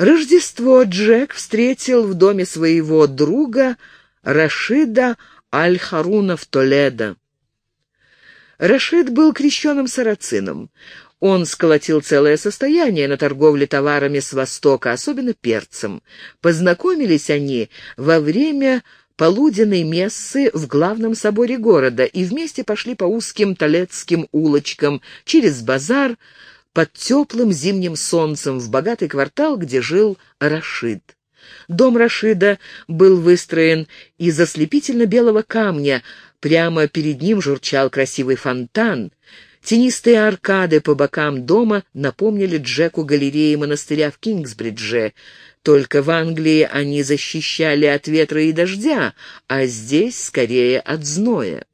Рождество Джек встретил в доме своего друга Рашида Аль-Харуна в Толедо. Рашид был крещенным сарацином. Он сколотил целое состояние на торговле товарами с Востока, особенно перцем. Познакомились они во время полуденной мессы в главном соборе города и вместе пошли по узким толецким улочкам, через базар, под теплым зимним солнцем в богатый квартал, где жил Рашид. Дом Рашида был выстроен из ослепительно-белого камня, прямо перед ним журчал красивый фонтан. Тенистые аркады по бокам дома напомнили Джеку галереи монастыря в Кингсбридже. Только в Англии они защищали от ветра и дождя, а здесь скорее от зноя.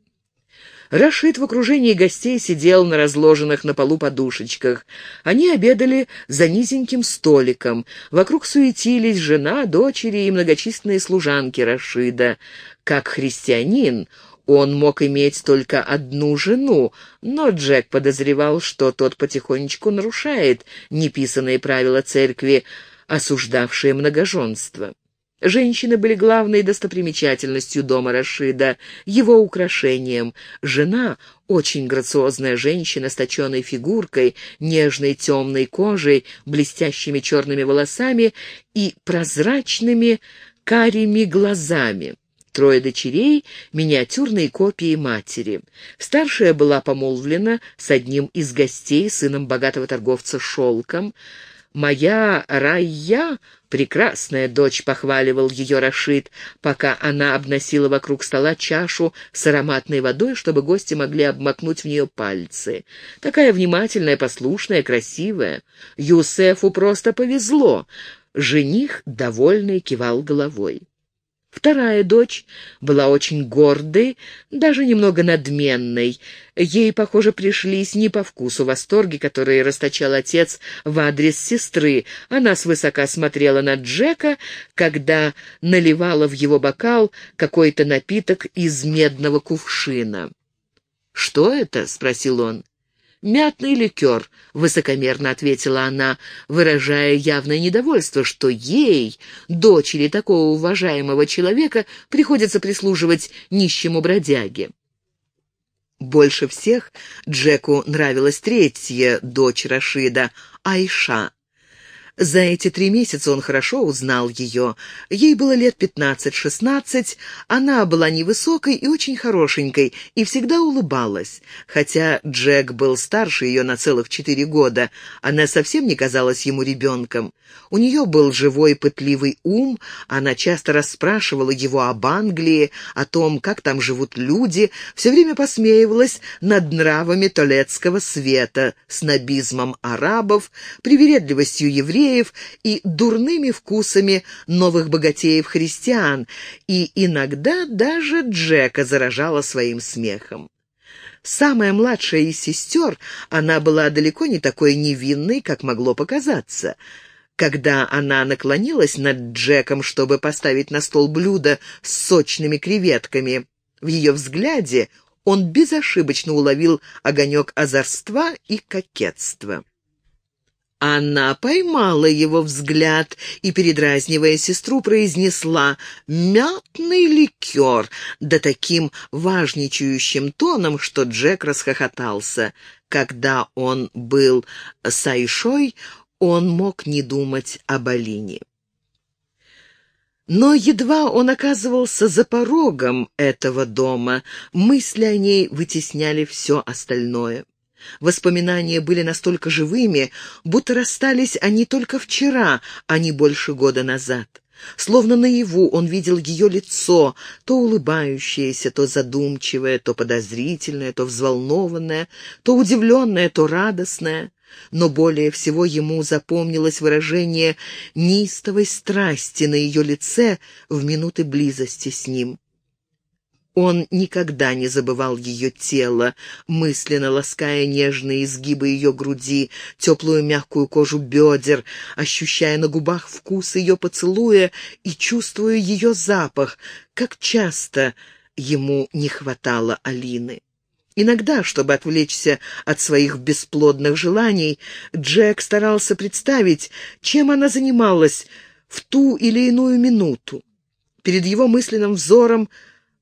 Рашид в окружении гостей сидел на разложенных на полу подушечках. Они обедали за низеньким столиком. Вокруг суетились жена, дочери и многочисленные служанки Рашида. Как христианин он мог иметь только одну жену, но Джек подозревал, что тот потихонечку нарушает неписанные правила церкви, осуждавшие многоженство. Женщины были главной достопримечательностью дома Рашида, его украшением. Жена — очень грациозная женщина с точенной фигуркой, нежной темной кожей, блестящими черными волосами и прозрачными карими глазами. Трое дочерей — миниатюрные копии матери. Старшая была помолвлена с одним из гостей, сыном богатого торговца шелком. «Моя Райя — прекрасная дочь», — похваливал ее Рашид, пока она обносила вокруг стола чашу с ароматной водой, чтобы гости могли обмакнуть в нее пальцы. Такая внимательная, послушная, красивая. Юсефу просто повезло. Жених, довольный, кивал головой. Вторая дочь была очень гордой, даже немного надменной. Ей, похоже, пришлись не по вкусу восторги, которые расточал отец в адрес сестры. Она свысока смотрела на Джека, когда наливала в его бокал какой-то напиток из медного кувшина. «Что это?» — спросил он. «Мятный ликер», — высокомерно ответила она, выражая явное недовольство, что ей, дочери такого уважаемого человека, приходится прислуживать нищему бродяге. Больше всех Джеку нравилась третья дочь Рашида, Айша. За эти три месяца он хорошо узнал ее. Ей было лет пятнадцать-шестнадцать, она была невысокой и очень хорошенькой, и всегда улыбалась. Хотя Джек был старше ее на целых четыре года, она совсем не казалась ему ребенком. У нее был живой пытливый ум, она часто расспрашивала его об Англии, о том, как там живут люди, все время посмеивалась над нравами толецкого света, снобизмом арабов, привередливостью евреев, евреев и дурными вкусами новых богатеев-христиан, и иногда даже Джека заражала своим смехом. Самая младшая из сестер, она была далеко не такой невинной, как могло показаться. Когда она наклонилась над Джеком, чтобы поставить на стол блюдо с сочными креветками, в ее взгляде он безошибочно уловил огонек озорства и кокетства. Она поймала его взгляд и, передразнивая сестру, произнесла «мятный ликер», да таким важничающим тоном, что Джек расхохотался. Когда он был с Айшой, он мог не думать об Алине. Но едва он оказывался за порогом этого дома, мысли о ней вытесняли все остальное. Воспоминания были настолько живыми, будто расстались они только вчера, а не больше года назад. Словно наяву он видел ее лицо, то улыбающееся, то задумчивое, то подозрительное, то взволнованное, то удивленное, то радостное. Но более всего ему запомнилось выражение неистовой страсти на ее лице в минуты близости с ним. Он никогда не забывал ее тело, мысленно лаская нежные изгибы ее груди, теплую мягкую кожу бедер, ощущая на губах вкус ее поцелуя и чувствуя ее запах, как часто ему не хватало Алины. Иногда, чтобы отвлечься от своих бесплодных желаний, Джек старался представить, чем она занималась в ту или иную минуту. Перед его мысленным взором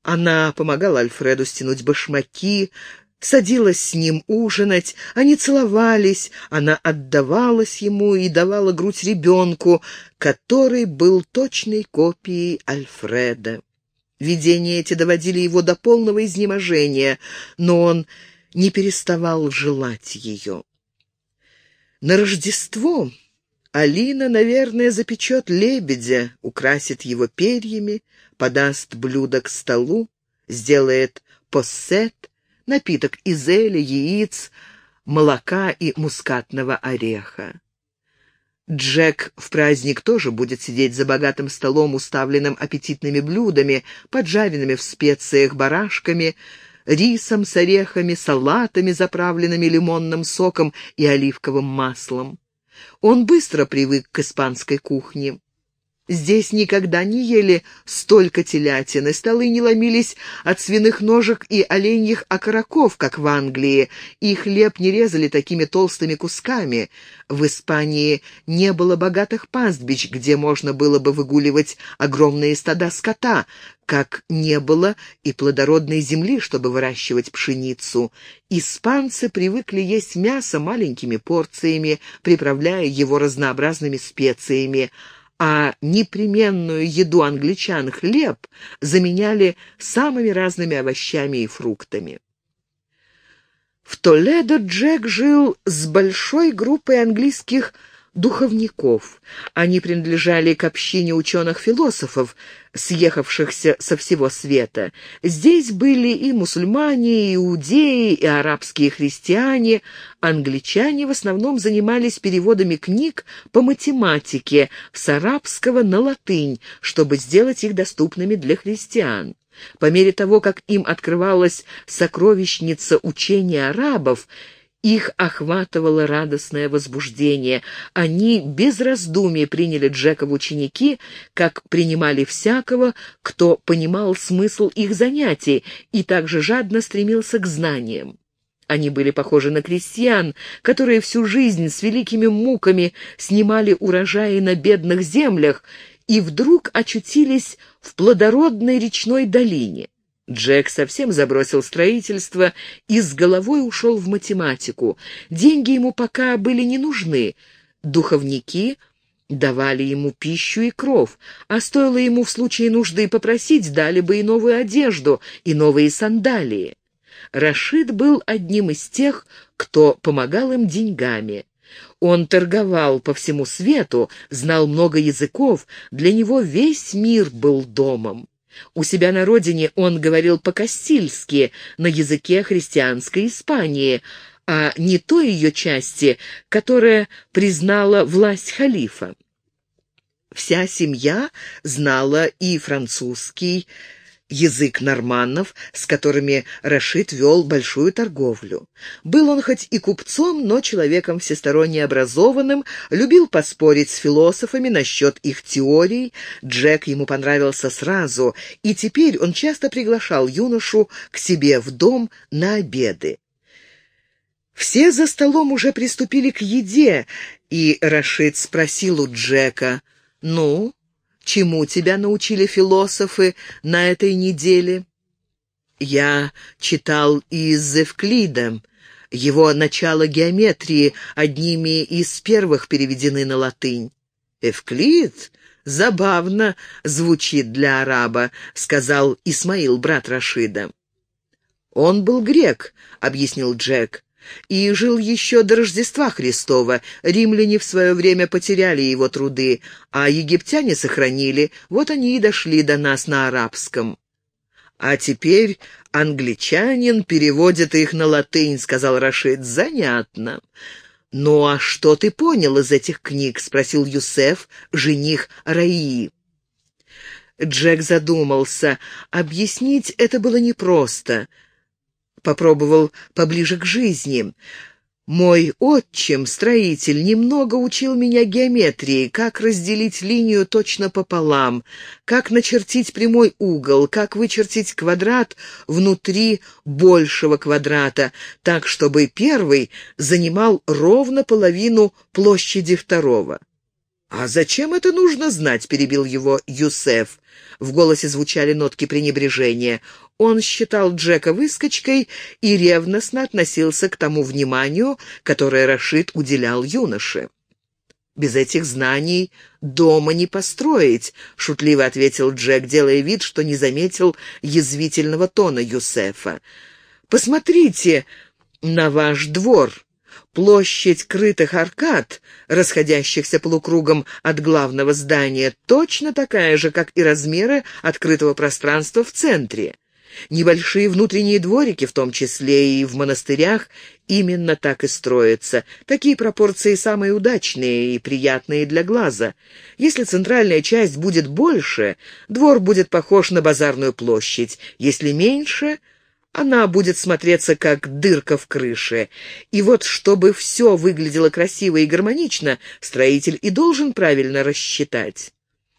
она помогала Альфреду стянуть башмаки, садилась с ним ужинать, они целовались, она отдавалась ему и давала грудь ребенку, который был точной копией Альфреда. Видения эти доводили его до полного изнеможения, но он не переставал желать ее. На Рождество Алина, наверное, запечет лебедя, украсит его перьями, подаст блюдо к столу, сделает поссет, напиток из эля, яиц, молока и мускатного ореха. Джек в праздник тоже будет сидеть за богатым столом, уставленным аппетитными блюдами, поджаренными в специях барашками, рисом с орехами, салатами, заправленными лимонным соком и оливковым маслом. Он быстро привык к испанской кухне. Здесь никогда не ели столько телятины, столы не ломились от свиных ножек и оленьих окороков, как в Англии, и хлеб не резали такими толстыми кусками. В Испании не было богатых пастбищ, где можно было бы выгуливать огромные стада скота, как не было и плодородной земли, чтобы выращивать пшеницу. Испанцы привыкли есть мясо маленькими порциями, приправляя его разнообразными специями, а непременную еду англичан хлеб заменяли самыми разными овощами и фруктами. В Толедо Джек жил с большой группой английских духовников. Они принадлежали к общине ученых-философов, съехавшихся со всего света. Здесь были и мусульмане, и иудеи, и арабские христиане. Англичане в основном занимались переводами книг по математике с арабского на латынь, чтобы сделать их доступными для христиан. По мере того, как им открывалась сокровищница учения арабов, их охватывало радостное возбуждение. Они без раздумий приняли Джека в ученики, как принимали всякого, кто понимал смысл их занятий и также жадно стремился к знаниям. Они были похожи на крестьян, которые всю жизнь с великими муками снимали урожаи на бедных землях и вдруг очутились в плодородной речной долине. Джек совсем забросил строительство и с головой ушел в математику. Деньги ему пока были не нужны. Духовники давали ему пищу и кров, а стоило ему в случае нужды попросить, дали бы и новую одежду, и новые сандалии. Рашид был одним из тех, кто помогал им деньгами. Он торговал по всему свету, знал много языков, для него весь мир был домом. У себя на родине он говорил по-кастильски, на языке христианской Испании, а не той ее части, которая признала власть халифа. Вся семья знала и французский, язык норманнов, с которыми Рашид вел большую торговлю. Был он хоть и купцом, но человеком всесторонне образованным, любил поспорить с философами насчет их теорий. Джек ему понравился сразу, и теперь он часто приглашал юношу к себе в дом на обеды. Все за столом уже приступили к еде, и Рашид спросил у Джека, «Ну, чему тебя научили философы на этой неделе?» «Я читал из Эвклида. Его начало геометрии одними из первых переведены на латынь». «Эвклид?» «Забавно звучит для араба», — сказал Исмаил, брат Рашида. «Он был грек», — объяснил Джек и жил еще до Рождества Христова. Римляне в свое время потеряли его труды, а египтяне сохранили, вот они и дошли до нас на арабском. «А теперь англичанин переводит их на латынь», — сказал Рашид. «Занятно». «Ну а что ты понял из этих книг?» — спросил Юсеф, жених Раии. Джек задумался. Объяснить это было непросто попробовал поближе к жизни. Мой отчим, строитель, немного учил меня геометрии, как разделить линию точно пополам, как начертить прямой угол, как вычертить квадрат внутри большего квадрата, так, чтобы первый занимал ровно половину площади второго. «А зачем это нужно знать?» — перебил его Юсеф. В голосе звучали нотки пренебрежения. Он считал Джека выскочкой и ревностно относился к тому вниманию, которое Рашид уделял юноше. «Без этих знаний дома не построить», — шутливо ответил Джек, делая вид, что не заметил язвительного тона Юсефа. «Посмотрите на ваш двор. Площадь крытых аркад, расходящихся полукругом от главного здания, точно такая же, как и размеры открытого пространства в центре. Небольшие внутренние дворики, в том числе и в монастырях, именно так и строятся. Такие пропорции самые удачные и приятные для глаза. Если центральная часть будет больше, двор будет похож на базарную площадь. Если меньше, она будет смотреться как дырка в крыше. И вот, чтобы все выглядело красиво и гармонично, строитель и должен правильно рассчитать.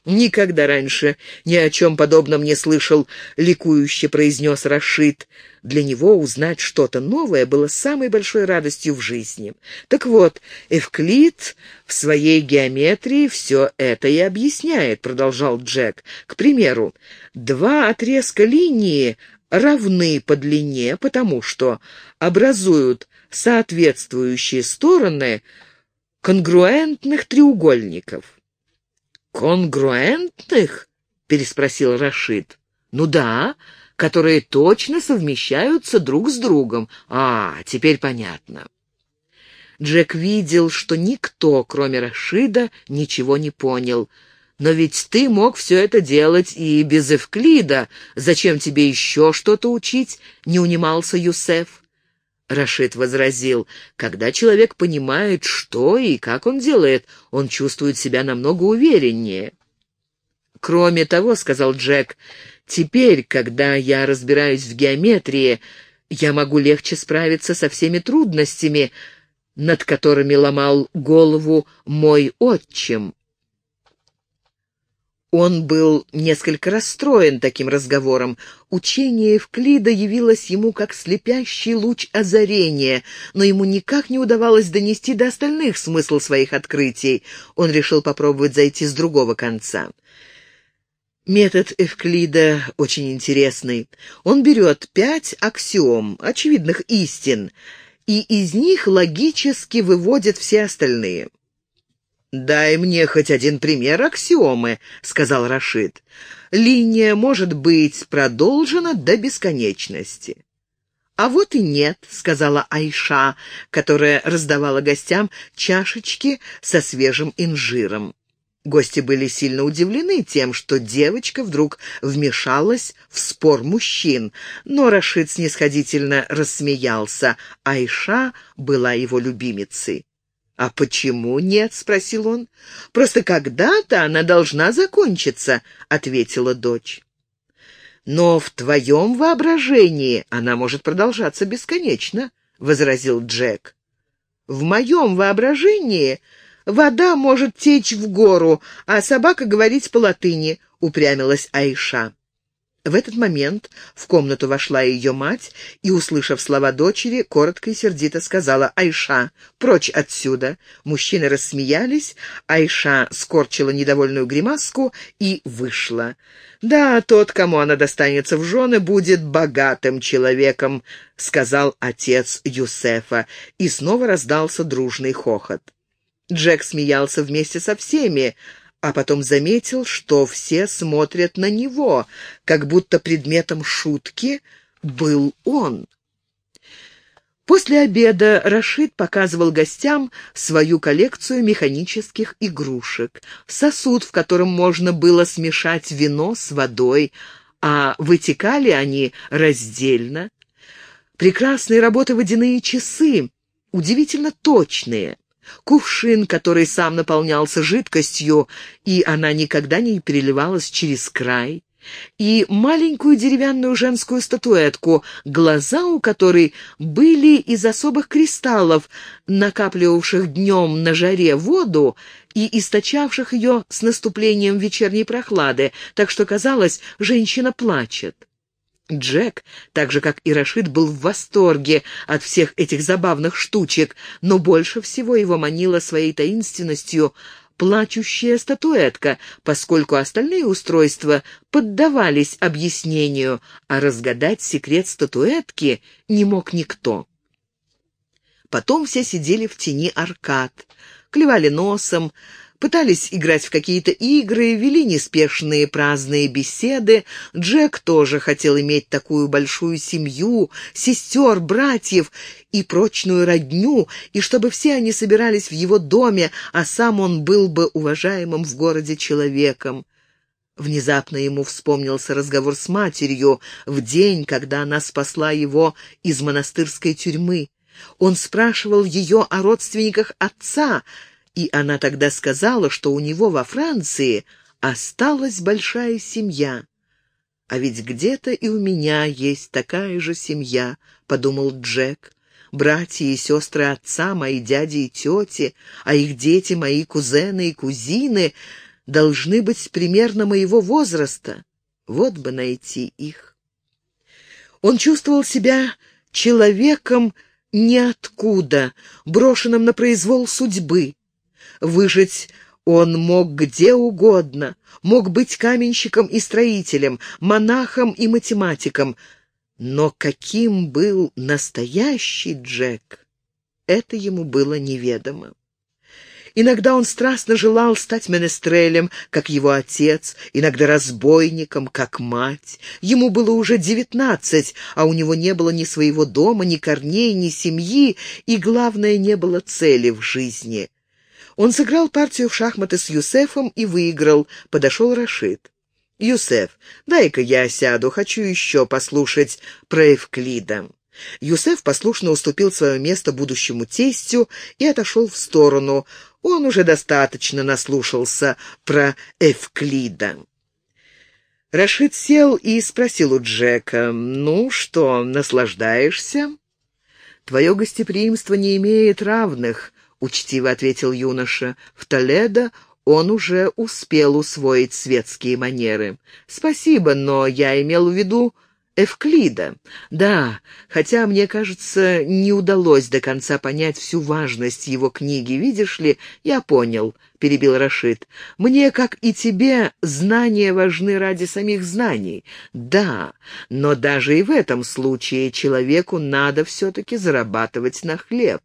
«Никогда раньше ни о чем подобном не слышал», — ликующе произнес Рашид. Для него узнать что-то новое было самой большой радостью в жизни. Так вот, Эвклид в своей геометрии все это и объясняет, продолжал Джек. К примеру, два отрезка линии равны по длине, потому что образуют соответствующие стороны конгруентных треугольников. «Конгруентных?» — переспросил Рашид. «Ну да, которые точно совмещаются друг с другом. А, теперь понятно». Джек видел, что никто, кроме Рашида, ничего не понял. «Но ведь ты мог все это делать и без Эвклида. Зачем тебе еще что-то учить?» — не унимался Юсеф. Рашид возразил, когда человек понимает, что и как он делает, он чувствует себя намного увереннее. «Кроме того, — сказал Джек, — теперь, когда я разбираюсь в геометрии, я могу легче справиться со всеми трудностями, над которыми ломал голову мой отчим. Он был несколько расстроен таким разговором. Учение Евклида явилось ему как слепящий луч озарения, но ему никак не удавалось донести до остальных смысл своих открытий. Он решил попробовать зайти с другого конца. Метод Эвклида очень интересный. Он берет пять аксиом, очевидных истин, и из них логически выводит все остальные. «Дай мне хоть один пример аксиомы», — сказал Рашид. «Линия может быть продолжена до бесконечности». «А вот и нет», — сказала Айша, которая раздавала гостям чашечки со свежим инжиром. Гости были сильно удивлены тем, что девочка вдруг вмешалась в спор мужчин, но Рашид снисходительно рассмеялся. Айша была его любимицей. «А почему нет?» — спросил он. «Просто когда-то она должна закончиться», — ответила дочь. «Но в твоем воображении она может продолжаться бесконечно», — возразил Джек. «В моем воображении вода может течь в гору, а собака говорить по-латыни», — упрямилась Айша. В этот момент в комнату вошла ее мать и, услышав слова дочери, коротко и сердито сказала «Айша, прочь отсюда!» Мужчины рассмеялись, Айша скорчила недовольную гримаску и вышла. «Да, тот, кому она достанется в жены, будет богатым человеком», — сказал отец Юсефа, и снова раздался дружный хохот. Джек смеялся вместе со всеми, а потом заметил, что все смотрят на него, как будто предметом шутки был он. После обеда Рашид показывал гостям свою коллекцию механических игрушек, сосуд, в котором можно было смешать вино с водой, а вытекали они раздельно. Прекрасные работы водяные часы, удивительно точные кувшин, который сам наполнялся жидкостью, и она никогда не переливалась через край, и маленькую деревянную женскую статуэтку, глаза у которой были из особых кристаллов, накапливавших днем на жаре воду и источавших ее с наступлением вечерней прохлады, так что казалось, женщина плачет. Джек, так же как и Рашид, был в восторге от всех этих забавных штучек, но больше всего его манила своей таинственностью плачущая статуэтка, поскольку остальные устройства поддавались объяснению, а разгадать секрет статуэтки не мог никто. Потом все сидели в тени аркад, клевали носом, пытались играть в какие-то игры, вели неспешные праздные беседы. Джек тоже хотел иметь такую большую семью, сестер, братьев и прочную родню, и чтобы все они собирались в его доме, а сам он был бы уважаемым в городе человеком. Внезапно ему вспомнился разговор с матерью в день, когда она спасла его из монастырской тюрьмы. Он спрашивал ее о родственниках отца, и она тогда сказала, что у него во Франции осталась большая семья. «А ведь где-то и у меня есть такая же семья», — подумал Джек. «Братья и сестры отца, мои дяди и тети, а их дети, мои кузены и кузины, должны быть примерно моего возраста. Вот бы найти их». Он чувствовал себя человеком ниоткуда, брошенным на произвол судьбы. Выжить он мог где угодно, мог быть каменщиком и строителем, монахом и математиком. Но каким был настоящий Джек, это ему было неведомо. Иногда он страстно желал стать менестрелем, как его отец, иногда разбойником, как мать. Ему было уже девятнадцать, а у него не было ни своего дома, ни корней, ни семьи, и, главное, не было цели в жизни. Он сыграл партию в шахматы с Юсефом и выиграл. Подошел Рашид. «Юсеф, дай-ка я сяду, хочу еще послушать про Эвклида». Юсеф послушно уступил свое место будущему тестю и отошел в сторону. Он уже достаточно наслушался про Эвклида. Рашид сел и спросил у Джека, «Ну что, наслаждаешься?» «Твое гостеприимство не имеет равных. — учтиво ответил юноша. «В Толедо он уже успел усвоить светские манеры. Спасибо, но я имел в виду Эвклида. Да, хотя, мне кажется, не удалось до конца понять всю важность его книги. Видишь ли, я понял, — перебил Рашид. Мне, как и тебе, знания важны ради самих знаний. Да, но даже и в этом случае человеку надо все-таки зарабатывать на хлеб.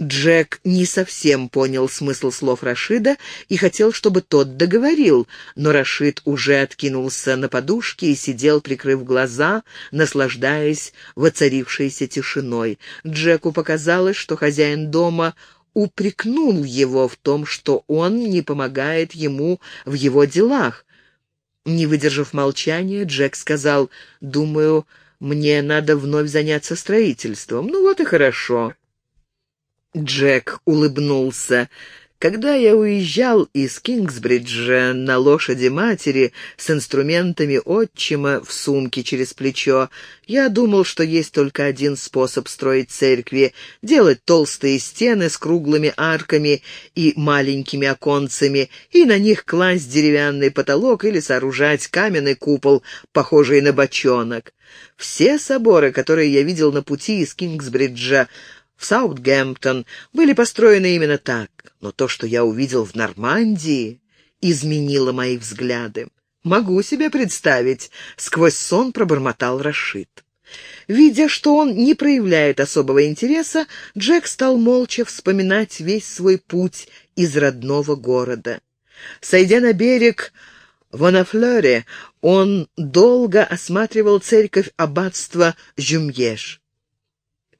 Джек не совсем понял смысл слов Рашида и хотел, чтобы тот договорил, но Рашид уже откинулся на подушке и сидел, прикрыв глаза, наслаждаясь воцарившейся тишиной. Джеку показалось, что хозяин дома упрекнул его в том, что он не помогает ему в его делах. Не выдержав молчания, Джек сказал, «Думаю, мне надо вновь заняться строительством. Ну вот и хорошо». Джек улыбнулся. Когда я уезжал из Кингсбриджа на лошади матери с инструментами отчима в сумке через плечо, я думал, что есть только один способ строить церкви — делать толстые стены с круглыми арками и маленькими оконцами, и на них класть деревянный потолок или сооружать каменный купол, похожий на бочонок. Все соборы, которые я видел на пути из Кингсбриджа, в Саутгемптон были построены именно так, но то, что я увидел в Нормандии, изменило мои взгляды. Могу себе представить, сквозь сон пробормотал Рашид. Видя, что он не проявляет особого интереса, Джек стал молча вспоминать весь свой путь из родного города. Сойдя на берег в Анафлёре, он долго осматривал церковь аббатства Жюмьеш.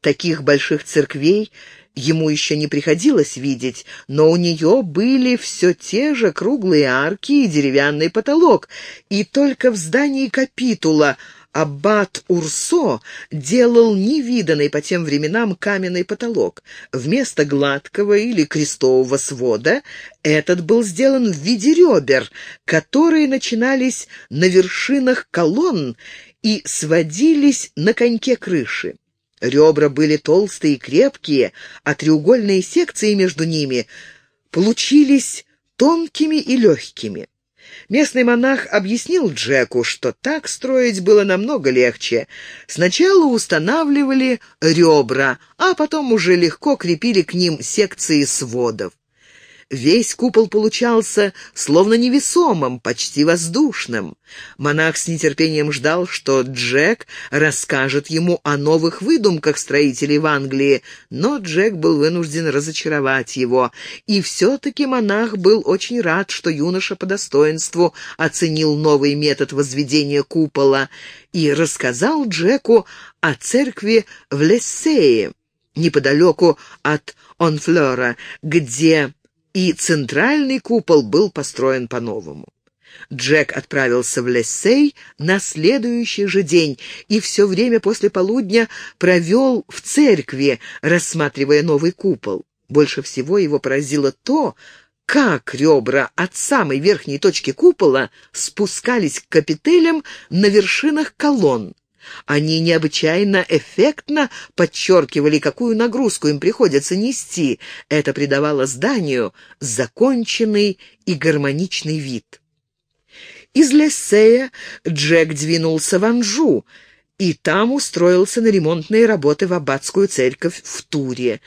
Таких больших церквей ему еще не приходилось видеть, но у нее были все те же круглые арки и деревянный потолок, и только в здании капитула аббат Урсо делал невиданный по тем временам каменный потолок. Вместо гладкого или крестового свода этот был сделан в виде ребер, которые начинались на вершинах колонн и сводились на коньке крыши. Ребра были толстые и крепкие, а треугольные секции между ними получились тонкими и легкими. Местный монах объяснил Джеку, что так строить было намного легче. Сначала устанавливали ребра, а потом уже легко крепили к ним секции сводов. Весь купол получался словно невесомым, почти воздушным. Монах с нетерпением ждал, что Джек расскажет ему о новых выдумках строителей в Англии, но Джек был вынужден разочаровать его. И все-таки монах был очень рад, что юноша по достоинству оценил новый метод возведения купола и рассказал Джеку о церкви в Лессее, неподалеку от Онфлера, где и центральный купол был построен по-новому. Джек отправился в Лессей на следующий же день и все время после полудня провел в церкви, рассматривая новый купол. Больше всего его поразило то, как ребра от самой верхней точки купола спускались к капителям на вершинах колонн. Они необычайно эффектно подчеркивали, какую нагрузку им приходится нести. Это придавало зданию законченный и гармоничный вид. Из Лессея Джек двинулся в Анжу, и там устроился на ремонтные работы в аббатскую церковь в Туре.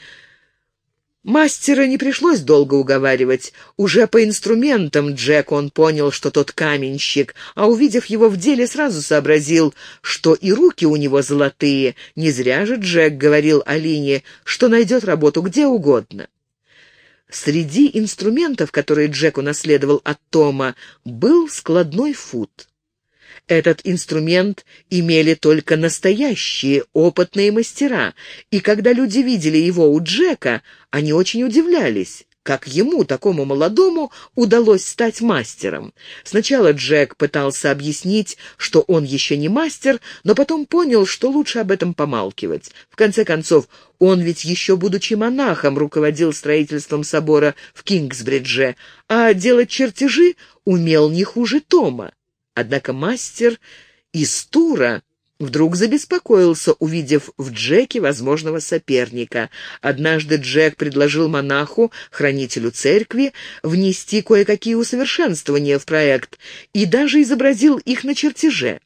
Мастера не пришлось долго уговаривать. Уже по инструментам Джек он понял, что тот каменщик, а увидев его в деле, сразу сообразил, что и руки у него золотые. Не зря же Джек говорил Алине, что найдет работу где угодно. Среди инструментов, которые Джек унаследовал от Тома, был складной фут. Этот инструмент имели только настоящие опытные мастера, и когда люди видели его у Джека, они очень удивлялись как ему, такому молодому, удалось стать мастером. Сначала Джек пытался объяснить, что он еще не мастер, но потом понял, что лучше об этом помалкивать. В конце концов, он ведь еще, будучи монахом, руководил строительством собора в Кингсбридже, а делать чертежи умел не хуже Тома. Однако мастер из Тура вдруг забеспокоился, увидев в Джеке возможного соперника. Однажды Джек предложил монаху, хранителю церкви, внести кое-какие усовершенствования в проект и даже изобразил их на чертеже.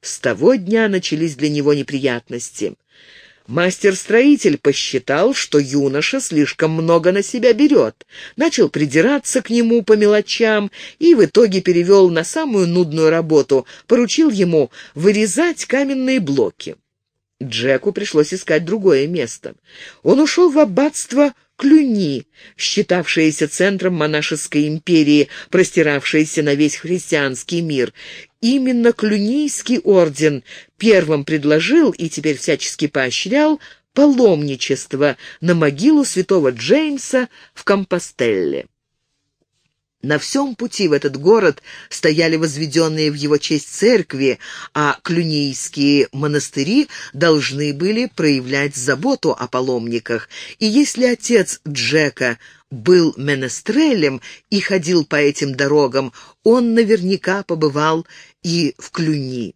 С того дня начались для него неприятности. Мастер-строитель посчитал, что юноша слишком много на себя берет, начал придираться к нему по мелочам и в итоге перевел на самую нудную работу, поручил ему вырезать каменные блоки. Джеку пришлось искать другое место. Он ушел в аббатство Клюни, считавшееся центром монашеской империи, простиравшееся на весь христианский мир. Именно Клюнийский орден первым предложил и теперь всячески поощрял паломничество на могилу святого Джеймса в Компостелле. На всем пути в этот город стояли возведенные в его честь церкви, а клюнийские монастыри должны были проявлять заботу о паломниках. И если отец Джека был менестрелем и ходил по этим дорогам, он наверняка побывал и в Клюни.